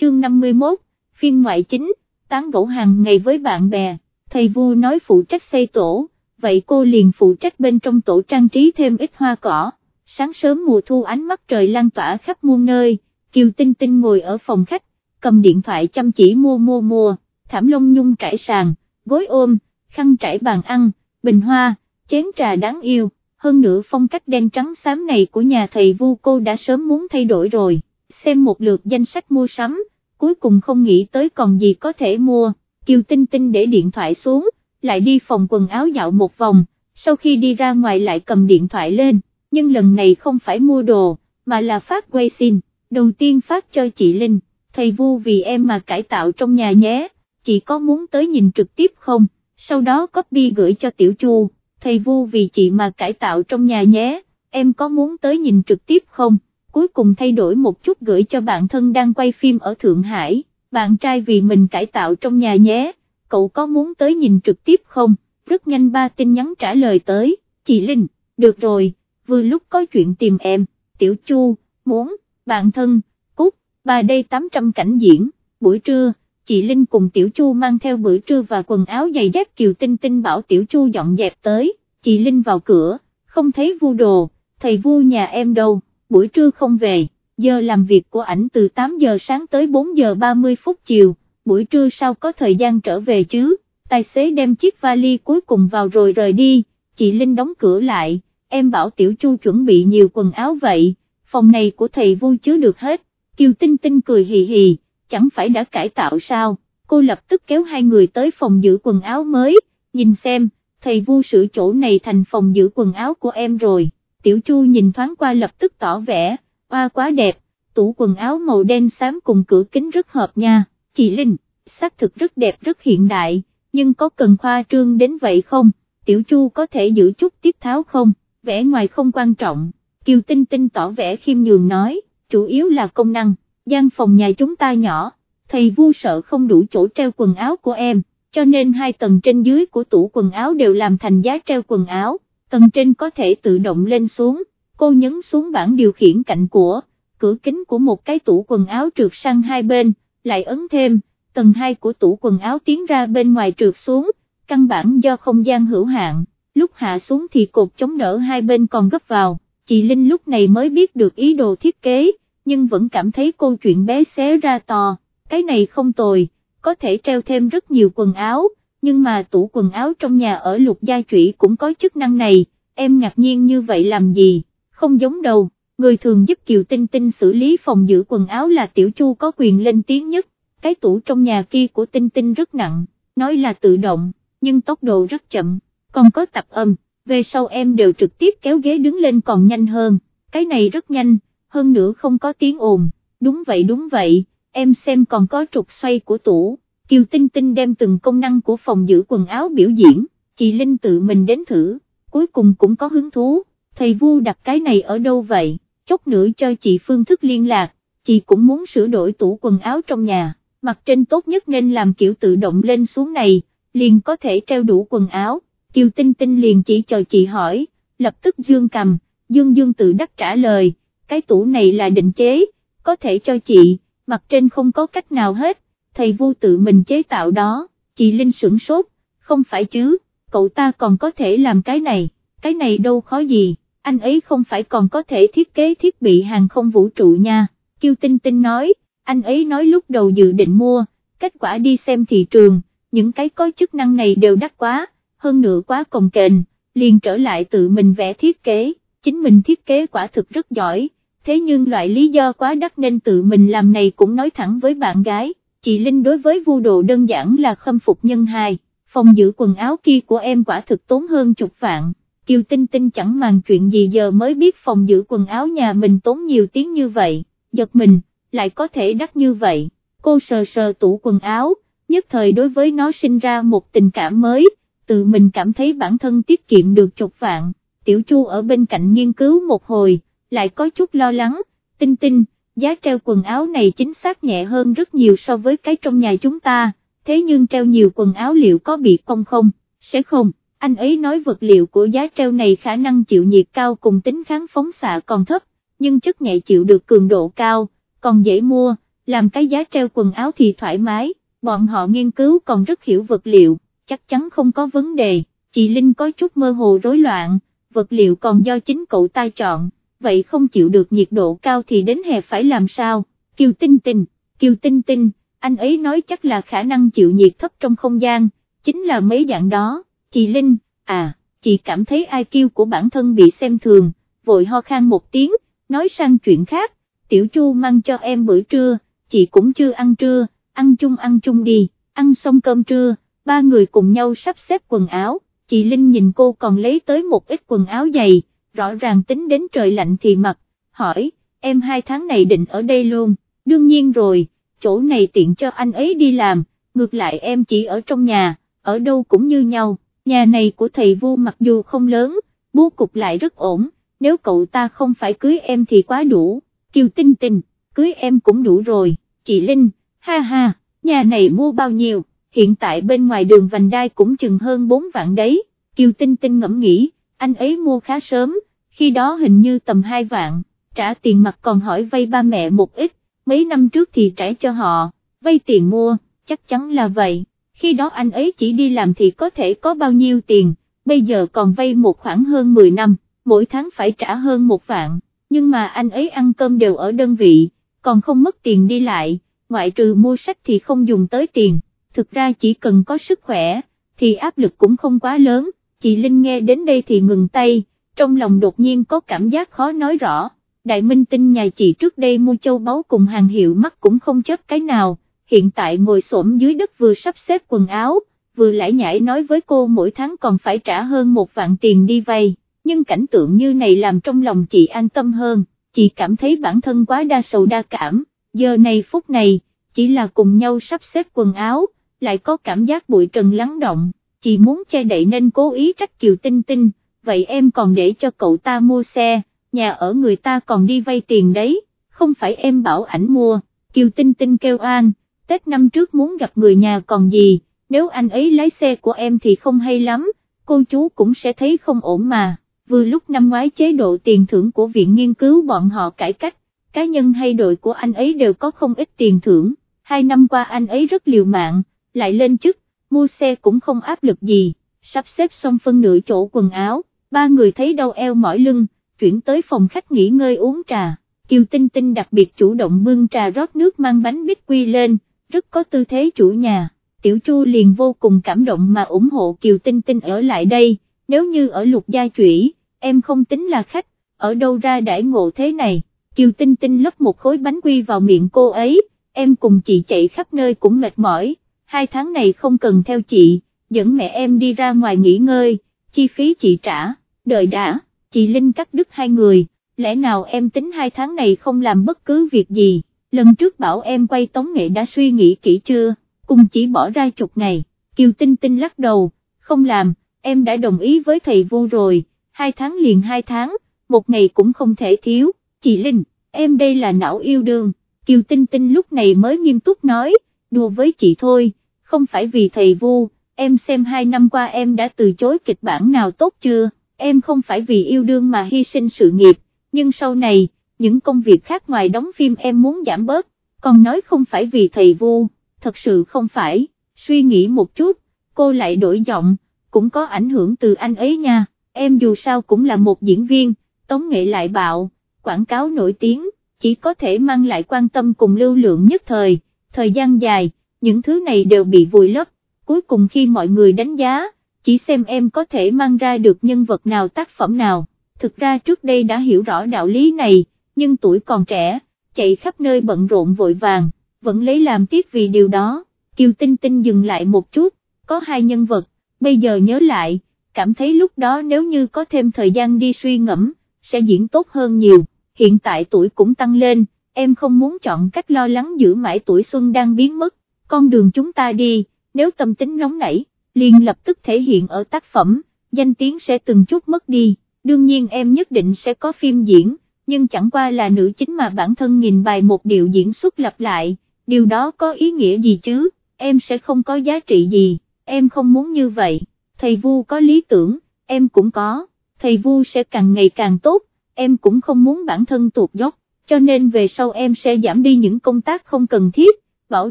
chương 51, phiên ngoại chính, tán gẫu hàng ngày với bạn bè, thầy vu nói phụ trách xây tổ, vậy cô liền phụ trách bên trong tổ trang trí thêm ít hoa cỏ, sáng sớm mùa thu ánh mắt trời lan tỏa khắp muôn nơi, Kiều Tinh Tinh ngồi ở phòng khách, cầm điện thoại chăm chỉ mua mua mua, thảm lông nhung trải sàn, gối ôm, khăn trải bàn ăn, bình hoa, chén trà đáng yêu, hơn nữa phong cách đen trắng xám này của nhà thầy vu cô đã sớm muốn thay đổi rồi, xem một lượt danh sách mua sắm, cuối cùng không nghĩ tới còn gì có thể mua, Kiều Tinh Tinh để điện thoại xuống, lại đi phòng quần áo dạo một vòng, sau khi đi ra ngoài lại cầm điện thoại lên, nhưng lần này không phải mua đồ, mà là phát quay xin, đầu tiên phát cho chị Linh, thầy vu vì em mà cải tạo trong nhà nhé, chị có muốn tới nhìn trực tiếp không, sau đó copy gửi cho Tiểu Chu, thầy vu vì chị mà cải tạo trong nhà nhé, em có muốn tới nhìn trực tiếp không, cuối cùng thay đổi một chút gửi cho bạn thân đang quay phim ở Thượng Hải, bạn trai vì mình cải tạo trong nhà nhé, cậu có muốn tới nhìn trực tiếp không, rất nhanh ba tin nhắn trả lời tới, chị Linh, được rồi, vừa lúc có chuyện tìm em, Tiểu Chu, muốn, bạn thân, cút, bà đây 800 cảnh diễn, buổi trưa, chị Linh cùng Tiểu Chu mang theo bữa trưa và quần áo giày dép Kiều Tinh Tinh bảo Tiểu Chu dọn dẹp tới, chị Linh vào cửa, không thấy vu đồ, thầy vu nhà em đâu, buổi trưa không về, giờ làm việc của ảnh từ 8 giờ sáng tới 4 giờ 30 phút chiều, buổi trưa sao có thời gian trở về chứ, tài xế đem chiếc vali cuối cùng vào rồi rời đi, chị Linh đóng cửa lại, em bảo Tiểu Chu chuẩn bị nhiều quần áo vậy, phòng này của thầy vui chứa được hết, Kiều Tinh Tinh cười hì hì, chẳng phải đã cải tạo sao, cô lập tức kéo hai người tới phòng giữ quần áo mới, nhìn xem, thầy vu sửa chỗ này thành phòng giữ quần áo của em rồi, Tiểu Chu nhìn thoáng qua lập tức tỏ vẻ, oa quá đẹp, tủ quần áo màu đen xám cùng cửa kính rất hợp nha, chị Linh, xác thực rất đẹp rất hiện đại, nhưng có cần khoa trương đến vậy không, Tiểu Chu có thể giữ chút tiết tháo không, vẻ ngoài không quan trọng, Kiều Tinh Tinh tỏ vẻ khiêm nhường nói, chủ yếu là công năng, gian phòng nhà chúng ta nhỏ, thầy vu sợ không đủ chỗ treo quần áo của em, cho nên hai tầng trên dưới của tủ quần áo đều làm thành giá treo quần áo, tầng trên có thể tự động lên xuống, cô nhấn xuống bảng điều khiển cạnh của, cửa kính của một cái tủ quần áo trượt sang hai bên, lại ấn thêm, tầng 2 của tủ quần áo tiến ra bên ngoài trượt xuống, căn bản do không gian hữu hạn, lúc hạ xuống thì cột chống đỡ hai bên còn gấp vào, chị Linh lúc này mới biết được ý đồ thiết kế, nhưng vẫn cảm thấy câu chuyện bé xé ra to, cái này không tồi, có thể treo thêm rất nhiều quần áo, nhưng mà tủ quần áo trong nhà ở lục gia trụy cũng có chức năng này, em ngạc nhiên như vậy làm gì, không giống đâu, người thường giúp Kiều Tinh Tinh xử lý phòng giữ quần áo là Tiểu Chu có quyền lên tiếng nhất, cái tủ trong nhà kia của Tinh Tinh rất nặng, nói là tự động, nhưng tốc độ rất chậm, còn có tập âm, về sau em đều trực tiếp kéo ghế đứng lên còn nhanh hơn, cái này rất nhanh, hơn nữa không có tiếng ồn, đúng vậy đúng vậy, em xem còn có trục xoay của tủ, Kiều Tinh Tinh đem từng công năng của phòng giữ quần áo biểu diễn, chị Linh tự mình đến thử, cuối cùng cũng có hứng thú, thầy Vu đặt cái này ở đâu vậy, chốc nữa cho chị phương thức liên lạc, chị cũng muốn sửa đổi tủ quần áo trong nhà, mặt trên tốt nhất nên làm kiểu tự động lên xuống này, liền có thể treo đủ quần áo, Kiều Tinh Tinh liền chỉ chờ chị hỏi, lập tức dương cầm, dương dương tự đắc trả lời, cái tủ này là định chế, có thể cho chị, mặt trên không có cách nào hết, thầy vu tự mình chế tạo đó, chị Linh sửng sốt, không phải chứ, cậu ta còn có thể làm cái này, cái này đâu khó gì, anh ấy không phải còn có thể thiết kế thiết bị hàng không vũ trụ nha, kêu Tinh Tinh nói, anh ấy nói lúc đầu dự định mua, kết quả đi xem thị trường, những cái có chức năng này đều đắt quá, hơn nữa quá cồng kềnh, liền trở lại tự mình vẽ thiết kế, chính mình thiết kế quả thực rất giỏi, thế nhưng loại lý do quá đắt nên tự mình làm này cũng nói thẳng với bạn gái, chị Linh đối với vu đồ đơn giản là khâm phục nhân hài phòng giữ quần áo kia của em quả thực tốn hơn chục vạn. Kiều Tinh Tinh chẳng màng chuyện gì giờ mới biết phòng giữ quần áo nhà mình tốn nhiều tiếng như vậy, giật mình, lại có thể đắt như vậy, cô sờ sờ tủ quần áo, nhất thời đối với nó sinh ra một tình cảm mới, tự mình cảm thấy bản thân tiết kiệm được chục vạn, tiểu chu ở bên cạnh nghiên cứu một hồi, lại có chút lo lắng, tinh tinh, giá treo quần áo này chính xác nhẹ hơn rất nhiều so với cái trong nhà chúng ta, thế nhưng treo nhiều quần áo liệu có bị cong không, sẽ không, anh ấy nói vật liệu của giá treo này khả năng chịu nhiệt cao cùng tính kháng phóng xạ còn thấp, nhưng chất nhẹ chịu được cường độ cao, còn dễ mua, làm cái giá treo quần áo thì thoải mái, bọn họ nghiên cứu còn rất hiểu vật liệu, chắc chắn không có vấn đề, chị Linh có chút mơ hồ rối loạn, vật liệu còn do chính cậu ta chọn, vậy không chịu được nhiệt độ cao thì đến hè phải làm sao, Kiều Tinh Tinh, Kiều Tinh Tinh, anh ấy nói chắc là khả năng chịu nhiệt thấp trong không gian, chính là mấy dạng đó, chị Linh, à, chị cảm thấy IQ của bản thân bị xem thường, vội ho khan một tiếng, nói sang chuyện khác, tiểu chu mang cho em bữa trưa, chị cũng chưa ăn trưa, ăn chung ăn chung đi, ăn xong cơm trưa, ba người cùng nhau sắp xếp quần áo, chị Linh nhìn cô còn lấy tới một ít quần áo dày, rõ ràng tính đến trời lạnh thì mặc, hỏi, em hai tháng này định ở đây luôn, đương nhiên rồi, chỗ này tiện cho anh ấy đi làm, ngược lại em chỉ ở trong nhà, ở đâu cũng như nhau, nhà này của thầy vu mặc dù không lớn, bố cục lại rất ổn, nếu cậu ta không phải cưới em thì quá đủ, Kiều Tinh Tinh, cưới em cũng đủ rồi, chị Linh, ha ha, nhà này mua bao nhiêu, hiện tại bên ngoài đường vành đai cũng chừng hơn 4 vạn đấy, Kiều Tinh Tinh ngẫm nghĩ, anh ấy mua khá sớm, khi đó hình như tầm 2 vạn, trả tiền mặt còn hỏi vay ba mẹ một ít, mấy năm trước thì trả cho họ, vay tiền mua, chắc chắn là vậy, khi đó anh ấy chỉ đi làm thì có thể có bao nhiêu tiền, bây giờ còn vay một khoảng hơn 10 năm, mỗi tháng phải trả hơn một vạn, nhưng mà anh ấy ăn cơm đều ở đơn vị, còn không mất tiền đi lại, ngoại trừ mua sách thì không dùng tới tiền, thực ra chỉ cần có sức khỏe, thì áp lực cũng không quá lớn, chị Linh nghe đến đây thì ngừng tay, trong lòng đột nhiên có cảm giác khó nói rõ, đại minh tinh nhà chị trước đây mua châu báu cùng hàng hiệu mắt cũng không chấp cái nào, hiện tại ngồi xổm dưới đất vừa sắp xếp quần áo, vừa lải nhải nói với cô mỗi tháng còn phải trả hơn một vạn tiền đi vay, nhưng cảnh tượng như này làm trong lòng chị an tâm hơn, chị cảm thấy bản thân quá đa sầu đa cảm, giờ này phút này, chỉ là cùng nhau sắp xếp quần áo, lại có cảm giác bụi trần lắng động, chị muốn che đậy nên cố ý trách Kiều Tinh Tinh, vậy em còn để cho cậu ta mua xe, nhà ở người ta còn đi vay tiền đấy, không phải em bảo ảnh mua, Kiều Tinh Tinh kêu an, Tết năm trước muốn gặp người nhà còn gì, nếu anh ấy lái xe của em thì không hay lắm, cô chú cũng sẽ thấy không ổn mà, vừa lúc năm ngoái chế độ tiền thưởng của viện nghiên cứu bọn họ cải cách, cá nhân hay đội của anh ấy đều có không ít tiền thưởng, hai năm qua anh ấy rất liều mạng, lại lên chức, mua xe cũng không áp lực gì, sắp xếp xong phân nửa chỗ quần áo, ba người thấy đau eo mỏi lưng, chuyển tới phòng khách nghỉ ngơi uống trà, Kiều Tinh Tinh đặc biệt chủ động bưng trà rót nước mang bánh bít quy lên, rất có tư thế chủ nhà, Tiểu Chu liền vô cùng cảm động mà ủng hộ Kiều Tinh Tinh ở lại đây, nếu như ở lục gia chủy, em không tính là khách, ở đâu ra đãi ngộ thế này, Kiều Tinh Tinh lấp một khối bánh quy vào miệng cô ấy, em cùng chị chạy khắp nơi cũng mệt mỏi, hai tháng này không cần theo chị, dẫn mẹ em đi ra ngoài nghỉ ngơi, chi phí chị trả, đợi đã, chị Linh cắt đứt hai người, lẽ nào em tính hai tháng này không làm bất cứ việc gì, lần trước bảo em quay tống nghệ đã suy nghĩ kỹ chưa, cùng chỉ bỏ ra chục ngày, Kiều Tinh Tinh lắc đầu, không làm, em đã đồng ý với thầy vô rồi, hai tháng liền hai tháng, một ngày cũng không thể thiếu, chị Linh, em đây là não yêu đương, Kiều Tinh Tinh lúc này mới nghiêm túc nói, đùa với chị thôi, không phải vì thầy vô, em xem hai năm qua em đã từ chối kịch bản nào tốt chưa, em không phải vì yêu đương mà hy sinh sự nghiệp, nhưng sau này, những công việc khác ngoài đóng phim em muốn giảm bớt, còn nói không phải vì thầy vô, thật sự không phải, suy nghĩ một chút, cô lại đổi giọng, cũng có ảnh hưởng từ anh ấy nha, em dù sao cũng là một diễn viên, tống nghệ lại bạo, quảng cáo nổi tiếng, chỉ có thể mang lại quan tâm cùng lưu lượng nhất thời, thời gian dài, những thứ này đều bị vùi lấp, cuối cùng khi mọi người đánh giá, chỉ xem em có thể mang ra được nhân vật nào tác phẩm nào, thực ra trước đây đã hiểu rõ đạo lý này, nhưng tuổi còn trẻ, chạy khắp nơi bận rộn vội vàng, vẫn lấy làm tiếc vì điều đó, Kiều Tinh Tinh dừng lại một chút, có hai nhân vật, bây giờ nhớ lại, cảm thấy lúc đó nếu như có thêm thời gian đi suy ngẫm, sẽ diễn tốt hơn nhiều, hiện tại tuổi cũng tăng lên, em không muốn chọn cách lo lắng giữ mãi tuổi xuân đang biến mất, con đường chúng ta đi, nếu tâm tính nóng nảy, liền lập tức thể hiện ở tác phẩm, danh tiếng sẽ từng chút mất đi, đương nhiên em nhất định sẽ có phim diễn nhưng chẳng qua là nữ chính mà bản thân nghìn bài một điệu diễn xuất lặp lại, điều đó có ý nghĩa gì chứ, em sẽ không có giá trị gì, em không muốn như vậy, thầy Vu có lý tưởng, em cũng có, thầy Vu sẽ càng ngày càng tốt, em cũng không muốn bản thân tuột dốc, cho nên về sau em sẽ giảm đi những công tác không cần thiết, bảo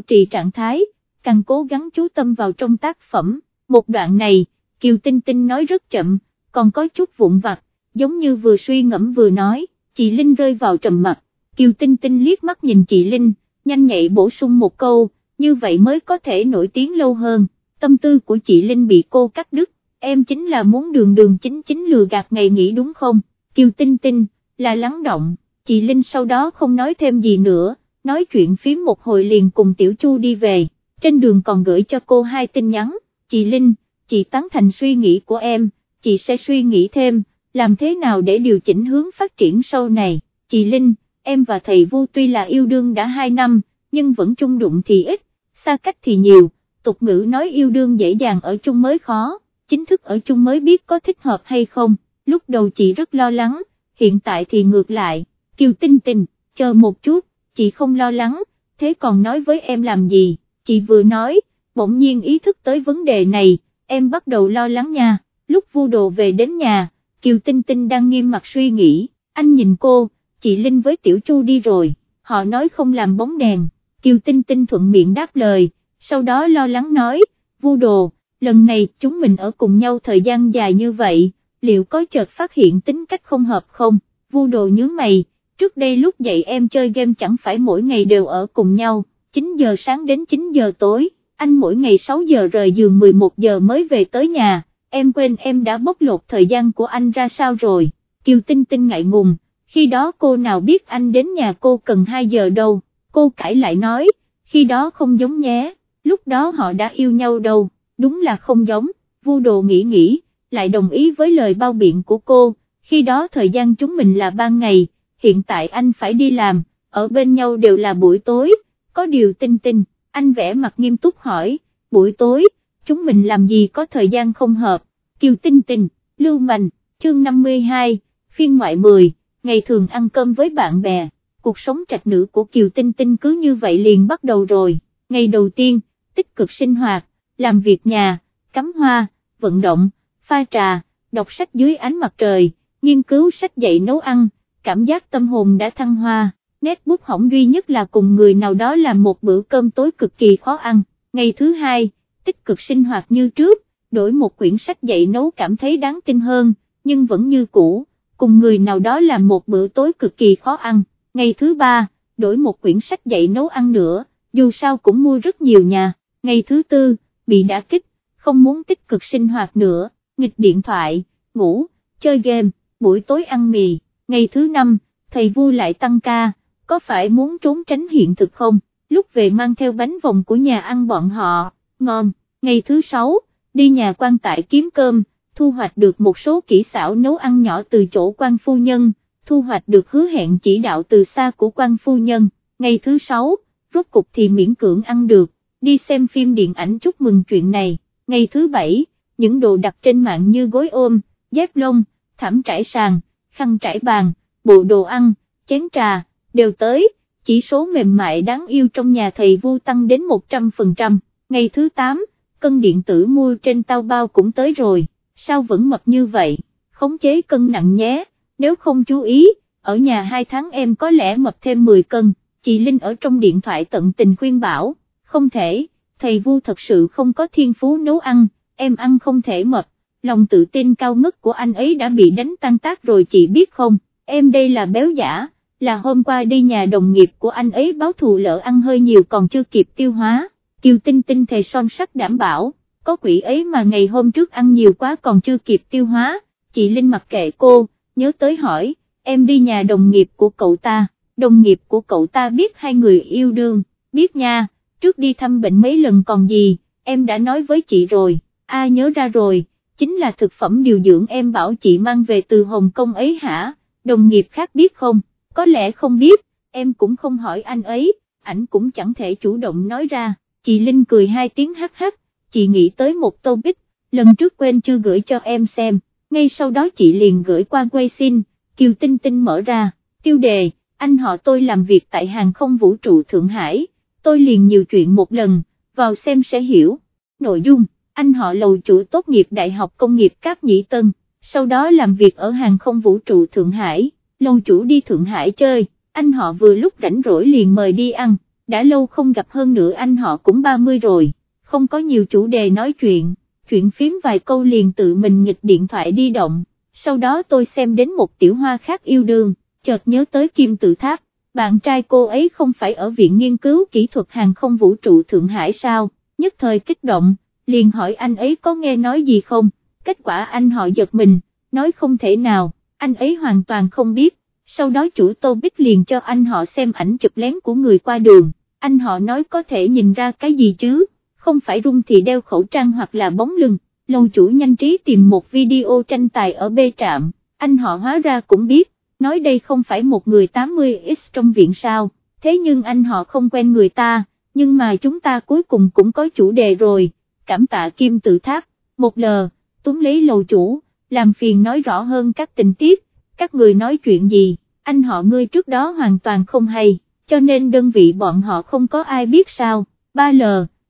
trì trạng thái, càng cố gắng chú tâm vào trong tác phẩm. Một đoạn này, Kiều Tinh Tinh nói rất chậm, còn có chút vụn vặt, giống như vừa suy ngẫm vừa nói, chị Linh rơi vào trầm mặt, Kiều Tinh Tinh liếc mắt nhìn chị Linh, nhanh nhạy bổ sung một câu, như vậy mới có thể nổi tiếng lâu hơn, tâm tư của chị Linh bị cô cắt đứt, em chính là muốn đường đường chính chính lừa gạt ngày nghỉ đúng không, Kiều Tinh Tinh, là lắng động, chị Linh sau đó không nói thêm gì nữa, nói chuyện phím một hồi liền cùng Tiểu Chu đi về, trên đường còn gửi cho cô hai tin nhắn, chị Linh, chị tán thành suy nghĩ của em, chị sẽ suy nghĩ thêm, làm thế nào để điều chỉnh hướng phát triển sau này, chị Linh, em và thầy Vu tuy là yêu đương đã 2 năm, nhưng vẫn chung đụng thì ít, xa cách thì nhiều, tục ngữ nói yêu đương dễ dàng ở chung mới khó, chính thức ở chung mới biết có thích hợp hay không, lúc đầu chị rất lo lắng, hiện tại thì ngược lại, Kiều Tinh tình, chờ một chút, chị không lo lắng, thế còn nói với em làm gì, chị vừa nói, bỗng nhiên ý thức tới vấn đề này, em bắt đầu lo lắng nha, lúc vu đồ về đến nhà, Kiều Tinh Tinh đang nghiêm mặt suy nghĩ, anh nhìn cô, chị Linh với Tiểu Chu đi rồi, họ nói không làm bóng đèn, Kiều Tinh Tinh thuận miệng đáp lời, sau đó lo lắng nói, vu đồ, lần này chúng mình ở cùng nhau thời gian dài như vậy, liệu có chợt phát hiện tính cách không hợp không, vu đồ nhớ mày, trước đây lúc dậy em chơi game chẳng phải mỗi ngày đều ở cùng nhau, 9 giờ sáng đến 9 giờ tối, anh mỗi ngày 6 giờ rời giường 11 giờ mới về tới nhà, em quên em đã bóc lột thời gian của anh ra sao rồi, Kiều Tinh Tinh ngại ngùng, khi đó cô nào biết anh đến nhà cô cần 2 giờ đâu, cô cãi lại nói, khi đó không giống nhé, lúc đó họ đã yêu nhau đâu, đúng là không giống, vu đồ nghĩ nghĩ, lại đồng ý với lời bao biện của cô, khi đó thời gian chúng mình là ban ngày, hiện tại anh phải đi làm, ở bên nhau đều là buổi tối, có điều tinh tinh, anh vẽ mặt nghiêm túc hỏi, buổi tối, chúng mình làm gì có thời gian không hợp, kiều tinh tinh, lưu mạnh, chương 52, phiên ngoại 10, ngày thường ăn cơm với bạn bè, cuộc sống trạch nữ của kiều tinh tinh cứ như vậy liền bắt đầu rồi, ngày đầu tiên, tích cực sinh hoạt, làm việc nhà, cắm hoa, vận động, pha trà, đọc sách dưới ánh mặt trời, nghiên cứu sách dạy nấu ăn, cảm giác tâm hồn đã thăng hoa, nét bút hỏng duy nhất là cùng người nào đó làm một bữa cơm tối cực kỳ khó ăn, ngày thứ hai, tích cực sinh hoạt như trước, đổi một quyển sách dạy nấu cảm thấy đáng tin hơn, nhưng vẫn như cũ, cùng người nào đó làm một bữa tối cực kỳ khó ăn, ngày thứ ba, đổi một quyển sách dạy nấu ăn nữa, dù sao cũng mua rất nhiều nhà, ngày thứ tư, bị đã kích, không muốn tích cực sinh hoạt nữa, nghịch điện thoại, ngủ, chơi game, buổi tối ăn mì, ngày thứ năm, thầy vu lại tăng ca, có phải muốn trốn tránh hiện thực không, lúc về mang theo bánh vòng của nhà ăn bọn họ, ngon, ngày thứ sáu, đi nhà quan tại kiếm cơm, thu hoạch được một số kỹ xảo nấu ăn nhỏ từ chỗ quan phu nhân, thu hoạch được hứa hẹn chỉ đạo từ xa của quan phu nhân, ngày thứ sáu, rốt cục thì miễn cưỡng ăn được, đi xem phim điện ảnh chúc mừng chuyện này, ngày thứ bảy, những đồ đặt trên mạng như gối ôm, dép lông, thảm trải sàn, khăn trải bàn, bộ đồ ăn, chén trà, đều tới, chỉ số mềm mại đáng yêu trong nhà thầy vu tăng đến 100%, ngày thứ 8, cân điện tử mua trên tao bao cũng tới rồi, sao vẫn mập như vậy, khống chế cân nặng nhé, nếu không chú ý, ở nhà 2 tháng em có lẽ mập thêm 10 cân, chị Linh ở trong điện thoại tận tình khuyên bảo, không thể, thầy vu thật sự không có thiên phú nấu ăn, em ăn không thể mập, lòng tự tin cao ngất của anh ấy đã bị đánh tan tác rồi chị biết không, em đây là béo giả, là hôm qua đi nhà đồng nghiệp của anh ấy báo thù lỡ ăn hơi nhiều còn chưa kịp tiêu hóa, Kiều Tinh Tinh thề son sắt đảm bảo, có quỷ ấy mà ngày hôm trước ăn nhiều quá còn chưa kịp tiêu hóa, chị Linh mặc kệ cô, nhớ tới hỏi, em đi nhà đồng nghiệp của cậu ta, đồng nghiệp của cậu ta biết hai người yêu đương, biết nha, trước đi thăm bệnh mấy lần còn gì, em đã nói với chị rồi, a nhớ ra rồi chính là thực phẩm điều dưỡng em bảo chị mang về từ Hồng Kông ấy hả, đồng nghiệp khác biết không, có lẽ không biết, em cũng không hỏi anh ấy, ảnh cũng chẳng thể chủ động nói ra, chị Linh cười hai tiếng hắc hắc, chị nghĩ tới một tô bích, lần trước quên chưa gửi cho em xem, ngay sau đó chị liền gửi qua quay xin, Kiều Tinh Tinh mở ra, tiêu đề, anh họ tôi làm việc tại hàng không vũ trụ Thượng Hải, tôi liền nhiều chuyện một lần, vào xem sẽ hiểu, nội dung anh họ lầu chủ tốt nghiệp Đại học Công nghiệp Cáp Nhĩ Tân, sau đó làm việc ở hàng không vũ trụ Thượng Hải, lâu chủ đi Thượng Hải chơi, anh họ vừa lúc rảnh rỗi liền mời đi ăn, đã lâu không gặp hơn nữa anh họ cũng 30 rồi, không có nhiều chủ đề nói chuyện, chuyện phím vài câu liền tự mình nghịch điện thoại đi động, sau đó tôi xem đến một tiểu hoa khác yêu đương, chợt nhớ tới Kim Tự Tháp, bạn trai cô ấy không phải ở Viện Nghiên cứu Kỹ thuật Hàng không Vũ trụ Thượng Hải sao, nhất thời kích động, liền hỏi anh ấy có nghe nói gì không, kết quả anh họ giật mình, nói không thể nào, anh ấy hoàn toàn không biết, sau đó chủ Tô Bích liền cho anh họ xem ảnh chụp lén của người qua đường, anh họ nói có thể nhìn ra cái gì chứ, không phải rung thì đeo khẩu trang hoặc là bóng lưng, lâu chủ nhanh trí tìm một video tranh tài ở bê trạm, anh họ hóa ra cũng biết, nói đây không phải một người 80x trong viện sao, thế nhưng anh họ không quen người ta, nhưng mà chúng ta cuối cùng cũng có chủ đề rồi, cảm tạ kim tự tháp, một lờ, túm lấy lầu chủ, làm phiền nói rõ hơn các tình tiết, các người nói chuyện gì, anh họ ngươi trước đó hoàn toàn không hay, cho nên đơn vị bọn họ không có ai biết sao, ba l,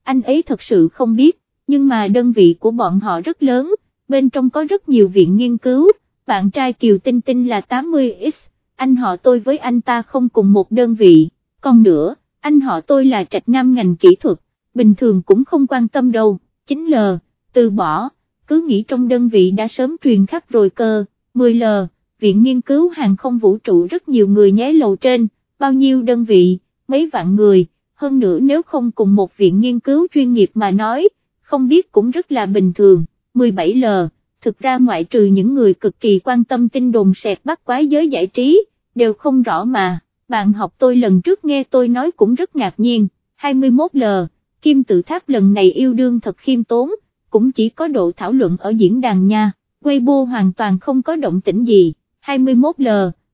anh ấy thật sự không biết, nhưng mà đơn vị của bọn họ rất lớn, bên trong có rất nhiều viện nghiên cứu, bạn trai Kiều Tinh Tinh là 80X, anh họ tôi với anh ta không cùng một đơn vị, còn nữa, anh họ tôi là trạch nam ngành kỹ thuật, bình thường cũng không quan tâm đâu, chính L, từ bỏ, cứ nghĩ trong đơn vị đã sớm truyền khắp rồi cơ, 10 L, viện nghiên cứu hàng không vũ trụ rất nhiều người nhé lầu trên, bao nhiêu đơn vị, mấy vạn người, hơn nữa nếu không cùng một viện nghiên cứu chuyên nghiệp mà nói, không biết cũng rất là bình thường, 17 L, thực ra ngoại trừ những người cực kỳ quan tâm tin đồn sẹt bắt quái giới giải trí, đều không rõ mà, bạn học tôi lần trước nghe tôi nói cũng rất ngạc nhiên, 21 L, Kim Tự Tháp lần này yêu đương thật khiêm tốn, cũng chỉ có độ thảo luận ở diễn đàn nha, Weibo hoàn toàn không có động tĩnh gì, 21 L,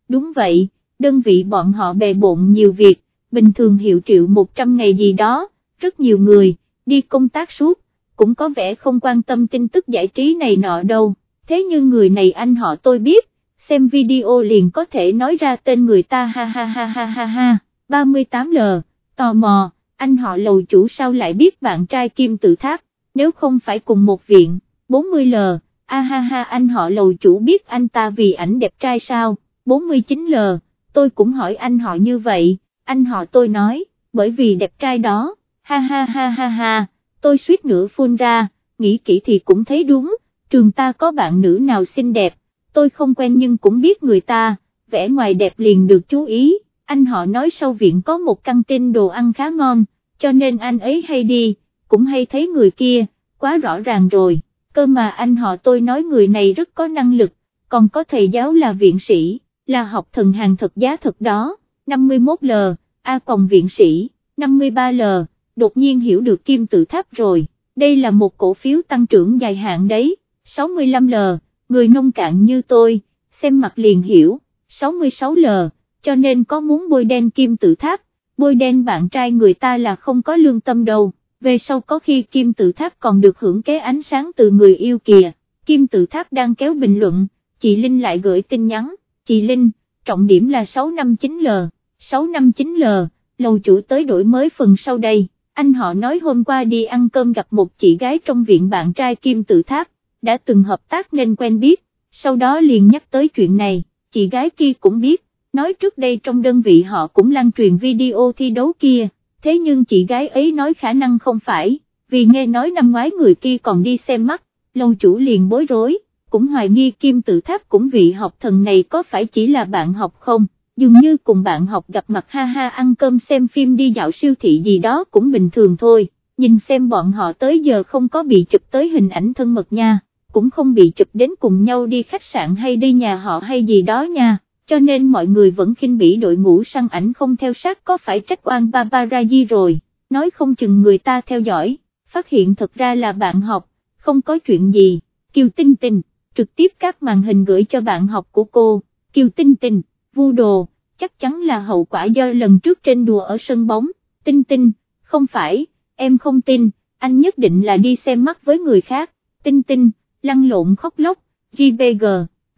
đúng vậy, đơn vị bọn họ bề bộn nhiều việc, bình thường hiệu triệu 100 ngày gì đó, rất nhiều người, đi công tác suốt, cũng có vẻ không quan tâm tin tức giải trí này nọ đâu, thế nhưng người này anh họ tôi biết, xem video liền có thể nói ra tên người ta ha ha ha ha ha ha, 38L, tò mò, anh họ lầu chủ sao lại biết bạn trai Kim Tự Tháp, nếu không phải cùng một viện, 40L, a ha ha anh họ lầu chủ biết anh ta vì ảnh đẹp trai sao, 49L, tôi cũng hỏi anh họ như vậy, anh họ tôi nói, bởi vì đẹp trai đó, ha ha ha ha ha tôi suýt nữa phun ra, nghĩ kỹ thì cũng thấy đúng, trường ta có bạn nữ nào xinh đẹp, tôi không quen nhưng cũng biết người ta, vẻ ngoài đẹp liền được chú ý, anh họ nói sau viện có một căn tin đồ ăn khá ngon, cho nên anh ấy hay đi, cũng hay thấy người kia, quá rõ ràng rồi, cơ mà anh họ tôi nói người này rất có năng lực, còn có thầy giáo là viện sĩ, là học thần hàng thật giá thật đó, 51L, A còn viện sĩ, 53L đột nhiên hiểu được kim tự tháp rồi, đây là một cổ phiếu tăng trưởng dài hạn đấy, 65L, người nông cạn như tôi, xem mặt liền hiểu, 66L, cho nên có muốn bôi đen kim tự tháp, bôi đen bạn trai người ta là không có lương tâm đâu, về sau có khi kim tự tháp còn được hưởng cái ánh sáng từ người yêu kìa, kim tự tháp đang kéo bình luận, chị Linh lại gửi tin nhắn, chị Linh, trọng điểm là 659L, 659L, lầu chủ tới đổi mới phần sau đây. Anh họ nói hôm qua đi ăn cơm gặp một chị gái trong viện bạn trai Kim Tự Tháp, đã từng hợp tác nên quen biết, sau đó liền nhắc tới chuyện này, chị gái kia cũng biết, nói trước đây trong đơn vị họ cũng lan truyền video thi đấu kia, thế nhưng chị gái ấy nói khả năng không phải, vì nghe nói năm ngoái người kia còn đi xem mắt, lâu chủ liền bối rối, cũng hoài nghi Kim Tự Tháp cũng vị học thần này có phải chỉ là bạn học không dường như cùng bạn học gặp mặt ha ha ăn cơm xem phim đi dạo siêu thị gì đó cũng bình thường thôi, nhìn xem bọn họ tới giờ không có bị chụp tới hình ảnh thân mật nha, cũng không bị chụp đến cùng nhau đi khách sạn hay đi nhà họ hay gì đó nha, cho nên mọi người vẫn khinh bỉ đội ngũ săn ảnh không theo sát có phải trách oan Babaraji rồi, nói không chừng người ta theo dõi, phát hiện thật ra là bạn học, không có chuyện gì, Kiều Tinh Tinh, trực tiếp các màn hình gửi cho bạn học của cô, Kiều Tinh Tinh vu đồ, chắc chắn là hậu quả do lần trước trên đùa ở sân bóng, tinh tinh, không phải, em không tin, anh nhất định là đi xem mắt với người khác, tinh tinh, lăn lộn khóc lóc, GBG,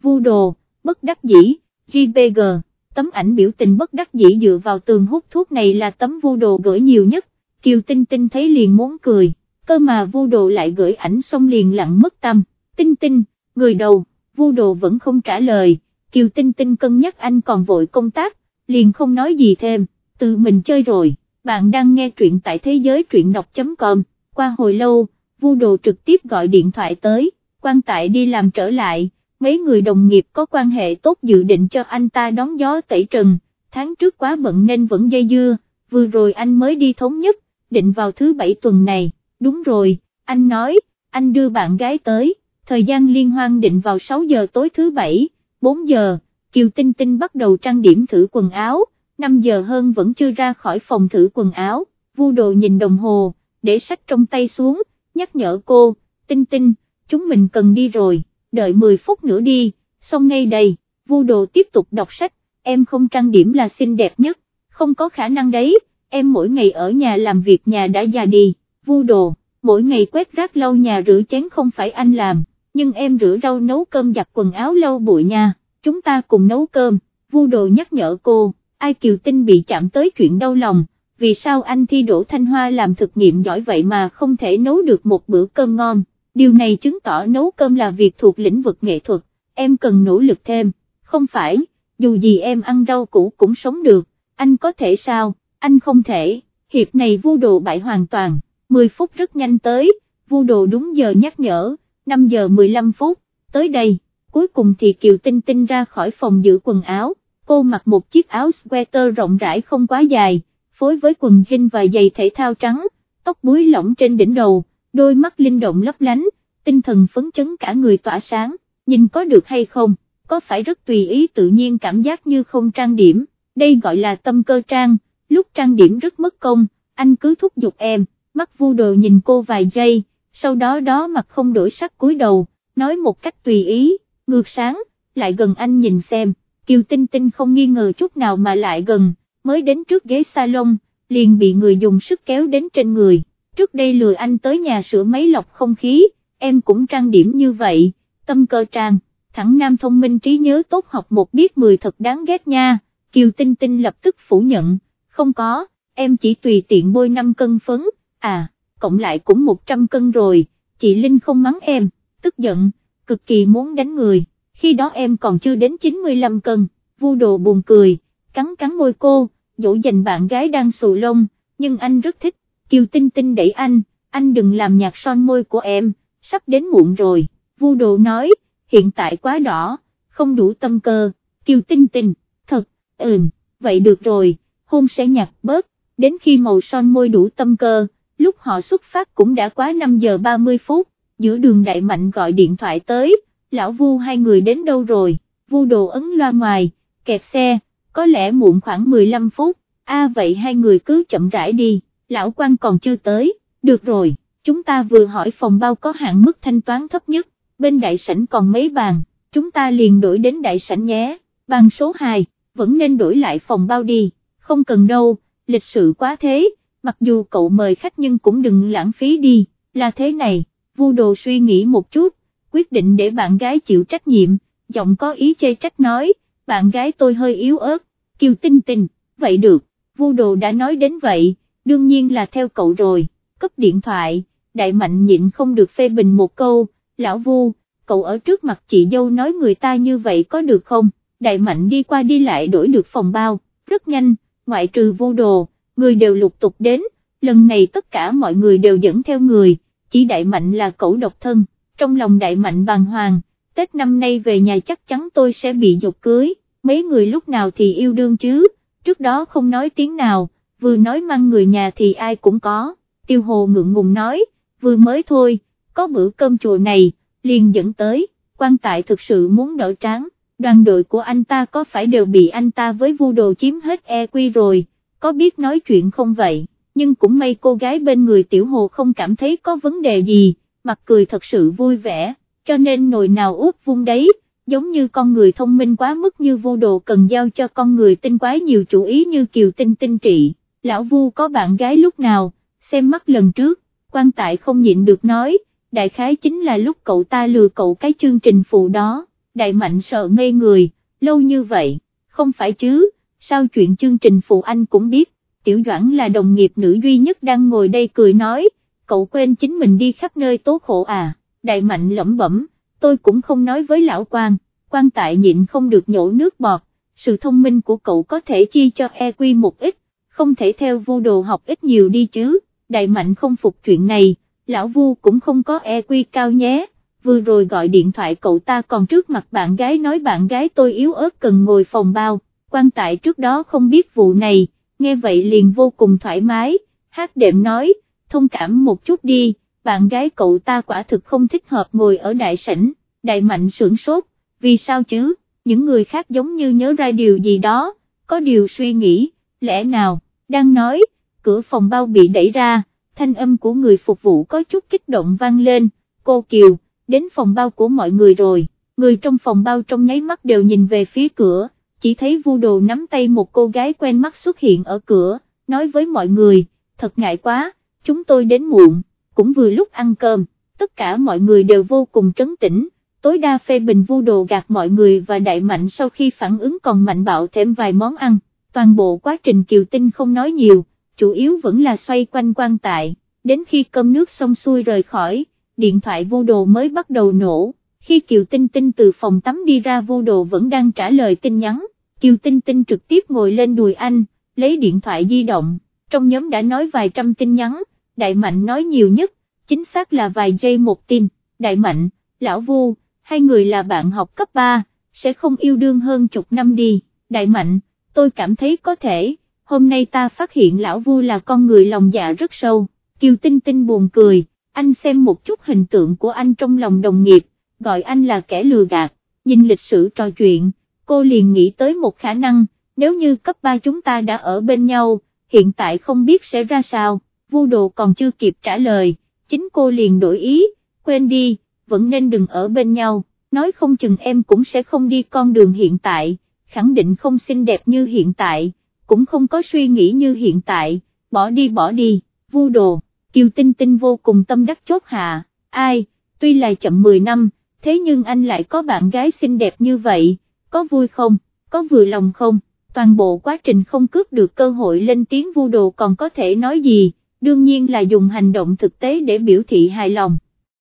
vu đồ, bất đắc dĩ, JPG, tấm ảnh biểu tình bất đắc dĩ dựa vào tường hút thuốc này là tấm vu đồ gửi nhiều nhất, Kiều Tinh Tinh thấy liền muốn cười, cơ mà vu đồ lại gửi ảnh xong liền lặng mất tâm, tinh tinh, người đầu, vu đồ vẫn không trả lời. Kiều Tinh Tinh cân nhắc anh còn vội công tác, liền không nói gì thêm, tự mình chơi rồi, bạn đang nghe truyện tại thế giới truyện đọc.com, qua hồi lâu, vu đồ trực tiếp gọi điện thoại tới, quan tại đi làm trở lại, mấy người đồng nghiệp có quan hệ tốt dự định cho anh ta đón gió tẩy trần, tháng trước quá bận nên vẫn dây dưa, vừa rồi anh mới đi thống nhất, định vào thứ bảy tuần này, đúng rồi, anh nói, anh đưa bạn gái tới, thời gian liên hoan định vào 6 giờ tối thứ bảy, 4 giờ, Kiều Tinh Tinh bắt đầu trang điểm thử quần áo, 5 giờ hơn vẫn chưa ra khỏi phòng thử quần áo, vu đồ nhìn đồng hồ, để sách trong tay xuống, nhắc nhở cô, Tinh Tinh, chúng mình cần đi rồi, đợi 10 phút nữa đi, xong ngay đây, vu đồ tiếp tục đọc sách, em không trang điểm là xinh đẹp nhất, không có khả năng đấy, em mỗi ngày ở nhà làm việc nhà đã già đi, vu đồ, mỗi ngày quét rác lau nhà rửa chén không phải anh làm, nhưng em rửa rau nấu cơm giặt quần áo lau bụi nha, chúng ta cùng nấu cơm, vu đồ nhắc nhở cô, ai kiều tinh bị chạm tới chuyện đau lòng, vì sao anh thi đổ Thanh Hoa làm thực nghiệm giỏi vậy mà không thể nấu được một bữa cơm ngon, điều này chứng tỏ nấu cơm là việc thuộc lĩnh vực nghệ thuật, em cần nỗ lực thêm, không phải, dù gì em ăn rau củ cũng sống được, anh có thể sao, anh không thể, hiệp này vu đồ bại hoàn toàn, 10 phút rất nhanh tới, vu đồ đúng giờ nhắc nhở, 5 giờ 15 phút, tới đây, cuối cùng thì Kiều Tinh Tinh ra khỏi phòng giữ quần áo, cô mặc một chiếc áo sweater rộng rãi không quá dài, phối với quần jean và giày thể thao trắng, tóc búi lỏng trên đỉnh đầu, đôi mắt linh động lấp lánh, tinh thần phấn chấn cả người tỏa sáng, nhìn có được hay không, có phải rất tùy ý tự nhiên cảm giác như không trang điểm, đây gọi là tâm cơ trang, lúc trang điểm rất mất công, anh cứ thúc giục em, mắt vu đồ nhìn cô vài giây, sau đó đó mặt không đổi sắc cúi đầu, nói một cách tùy ý, ngược sáng, lại gần anh nhìn xem, Kiều Tinh Tinh không nghi ngờ chút nào mà lại gần, mới đến trước ghế salon, liền bị người dùng sức kéo đến trên người, trước đây lừa anh tới nhà sửa máy lọc không khí, em cũng trang điểm như vậy, tâm cơ trang, thẳng nam thông minh trí nhớ tốt học một biết mười thật đáng ghét nha, Kiều Tinh Tinh lập tức phủ nhận, không có, em chỉ tùy tiện bôi 5 cân phấn, à, cộng lại cũng 100 cân rồi, chị Linh không mắng em, tức giận, cực kỳ muốn đánh người, khi đó em còn chưa đến 95 cân, vu đồ buồn cười, cắn cắn môi cô, dỗ dành bạn gái đang xù lông, nhưng anh rất thích, Kiều Tinh Tinh đẩy anh, anh đừng làm nhạt son môi của em, sắp đến muộn rồi, vu đồ nói, hiện tại quá đỏ, không đủ tâm cơ, Kiều Tinh Tinh, thật, ừm, vậy được rồi, hôn sẽ nhạt bớt, đến khi màu son môi đủ tâm cơ, lúc họ xuất phát cũng đã quá 5 giờ 30 phút, giữa đường đại mạnh gọi điện thoại tới, lão vu hai người đến đâu rồi, vu đồ ấn loa ngoài, kẹt xe, có lẽ muộn khoảng 15 phút, a vậy hai người cứ chậm rãi đi, lão quan còn chưa tới, được rồi, chúng ta vừa hỏi phòng bao có hạn mức thanh toán thấp nhất, bên đại sảnh còn mấy bàn, chúng ta liền đổi đến đại sảnh nhé, bàn số 2, vẫn nên đổi lại phòng bao đi, không cần đâu, lịch sự quá thế, mặc dù cậu mời khách nhưng cũng đừng lãng phí đi, là thế này, vu đồ suy nghĩ một chút, quyết định để bạn gái chịu trách nhiệm, giọng có ý chê trách nói, bạn gái tôi hơi yếu ớt, kiều tinh tinh, vậy được, vu đồ đã nói đến vậy, đương nhiên là theo cậu rồi, cấp điện thoại, đại mạnh nhịn không được phê bình một câu, lão vu, cậu ở trước mặt chị dâu nói người ta như vậy có được không, đại mạnh đi qua đi lại đổi được phòng bao, rất nhanh, ngoại trừ vu đồ, người đều lục tục đến, lần này tất cả mọi người đều dẫn theo người, chỉ đại mạnh là cậu độc thân, trong lòng đại mạnh bàng hoàng, Tết năm nay về nhà chắc chắn tôi sẽ bị dục cưới, mấy người lúc nào thì yêu đương chứ, trước đó không nói tiếng nào, vừa nói mang người nhà thì ai cũng có, tiêu hồ ngượng ngùng nói, vừa mới thôi, có bữa cơm chùa này, liền dẫn tới, quan tại thực sự muốn đỡ tráng, đoàn đội của anh ta có phải đều bị anh ta với vu đồ chiếm hết e quy rồi, có biết nói chuyện không vậy, nhưng cũng may cô gái bên người tiểu hồ không cảm thấy có vấn đề gì, mặt cười thật sự vui vẻ, cho nên nồi nào úp vung đấy, giống như con người thông minh quá mức như vô đồ cần giao cho con người tinh quái nhiều chủ ý như kiều tinh tinh trị, lão vu có bạn gái lúc nào, xem mắt lần trước, quan tại không nhịn được nói, đại khái chính là lúc cậu ta lừa cậu cái chương trình phụ đó, đại mạnh sợ ngây người, lâu như vậy, không phải chứ, sao chuyện chương trình phụ anh cũng biết, tiểu doãn là đồng nghiệp nữ duy nhất đang ngồi đây cười nói, cậu quên chính mình đi khắp nơi tố khổ à, đại mạnh lẩm bẩm, tôi cũng không nói với lão quan, quan tại nhịn không được nhổ nước bọt, sự thông minh của cậu có thể chi cho EQ một ít, không thể theo vu đồ học ít nhiều đi chứ, đại mạnh không phục chuyện này, lão vu cũng không có e quy cao nhé, vừa rồi gọi điện thoại cậu ta còn trước mặt bạn gái nói bạn gái tôi yếu ớt cần ngồi phòng bao, quan tại trước đó không biết vụ này, nghe vậy liền vô cùng thoải mái, hát đệm nói, thông cảm một chút đi, bạn gái cậu ta quả thực không thích hợp ngồi ở đại sảnh, đại mạnh sưởng sốt, vì sao chứ, những người khác giống như nhớ ra điều gì đó, có điều suy nghĩ, lẽ nào, đang nói, cửa phòng bao bị đẩy ra, thanh âm của người phục vụ có chút kích động vang lên, cô Kiều, đến phòng bao của mọi người rồi, người trong phòng bao trong nháy mắt đều nhìn về phía cửa, chỉ thấy vu đồ nắm tay một cô gái quen mắt xuất hiện ở cửa, nói với mọi người, thật ngại quá, chúng tôi đến muộn, cũng vừa lúc ăn cơm, tất cả mọi người đều vô cùng trấn tĩnh, tối đa phê bình vu đồ gạt mọi người và đại mạnh sau khi phản ứng còn mạnh bạo thêm vài món ăn, toàn bộ quá trình kiều tinh không nói nhiều, chủ yếu vẫn là xoay quanh quan tại, đến khi cơm nước xong xuôi rời khỏi, điện thoại vu đồ mới bắt đầu nổ, khi Kiều Tinh Tinh từ phòng tắm đi ra vu đồ vẫn đang trả lời tin nhắn, Kiều Tinh Tinh trực tiếp ngồi lên đùi anh, lấy điện thoại di động, trong nhóm đã nói vài trăm tin nhắn, Đại Mạnh nói nhiều nhất, chính xác là vài giây một tin, Đại Mạnh, Lão Vu, hai người là bạn học cấp 3, sẽ không yêu đương hơn chục năm đi, Đại Mạnh, tôi cảm thấy có thể, hôm nay ta phát hiện Lão Vu là con người lòng dạ rất sâu, Kiều Tinh Tinh buồn cười, anh xem một chút hình tượng của anh trong lòng đồng nghiệp, gọi anh là kẻ lừa gạt, nhìn lịch sử trò chuyện, cô liền nghĩ tới một khả năng, nếu như cấp 3 chúng ta đã ở bên nhau, hiện tại không biết sẽ ra sao, vu đồ còn chưa kịp trả lời, chính cô liền đổi ý, quên đi, vẫn nên đừng ở bên nhau, nói không chừng em cũng sẽ không đi con đường hiện tại, khẳng định không xinh đẹp như hiện tại, cũng không có suy nghĩ như hiện tại, bỏ đi bỏ đi, vu đồ, Kiều Tinh Tinh vô cùng tâm đắc chốt hạ, ai, tuy là chậm 10 năm, thế nhưng anh lại có bạn gái xinh đẹp như vậy, có vui không, có vừa lòng không, toàn bộ quá trình không cướp được cơ hội lên tiếng vu đồ còn có thể nói gì, đương nhiên là dùng hành động thực tế để biểu thị hài lòng.